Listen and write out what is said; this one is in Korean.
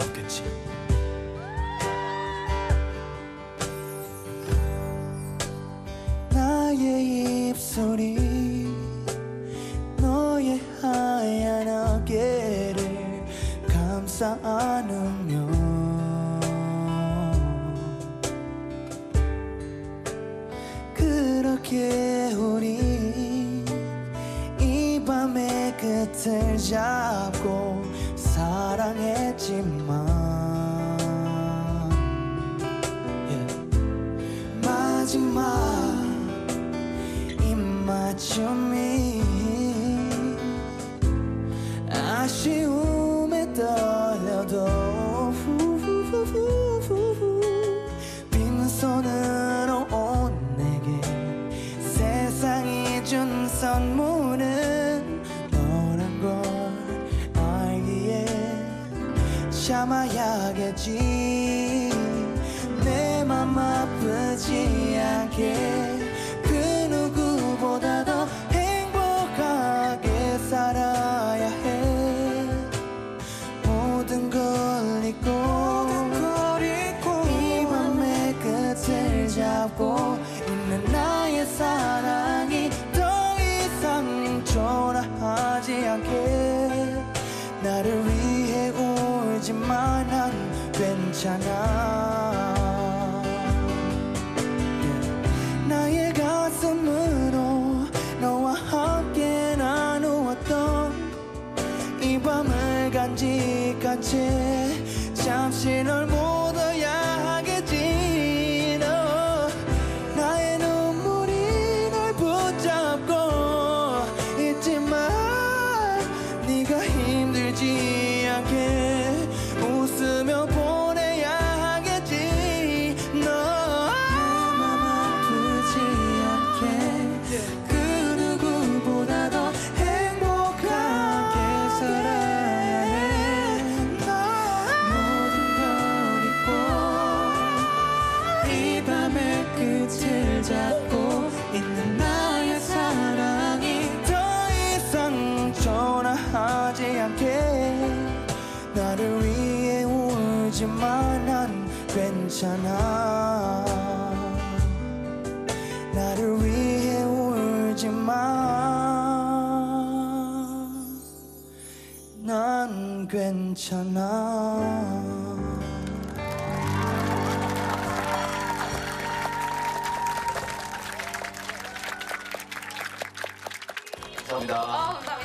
수 없겠지. 나의 입소리. 너의 하얀 어깨를 감싸 안으며 그렇게 우리 이 밤의 끝을 잡아 사랑했지만 yeah. 마지막 입맞춤이 아쉬움에 떨려도 빈손으로 온 내게 세상이 준 선물은 너란 걸 참아야겠지. 내 맘 아프지 않게 울지만 난 괜찮아. 나의 가슴으로 너와 함께 나누었던 이 밤을 간직한 채 잠시 널못 어야겠지. 너 나의 눈물이 널 붙잡고 있지만 네가 힘들지 않게 울지만 난 괜찮아. 나를 위해 울지만 난 괜찮아 감사합니다.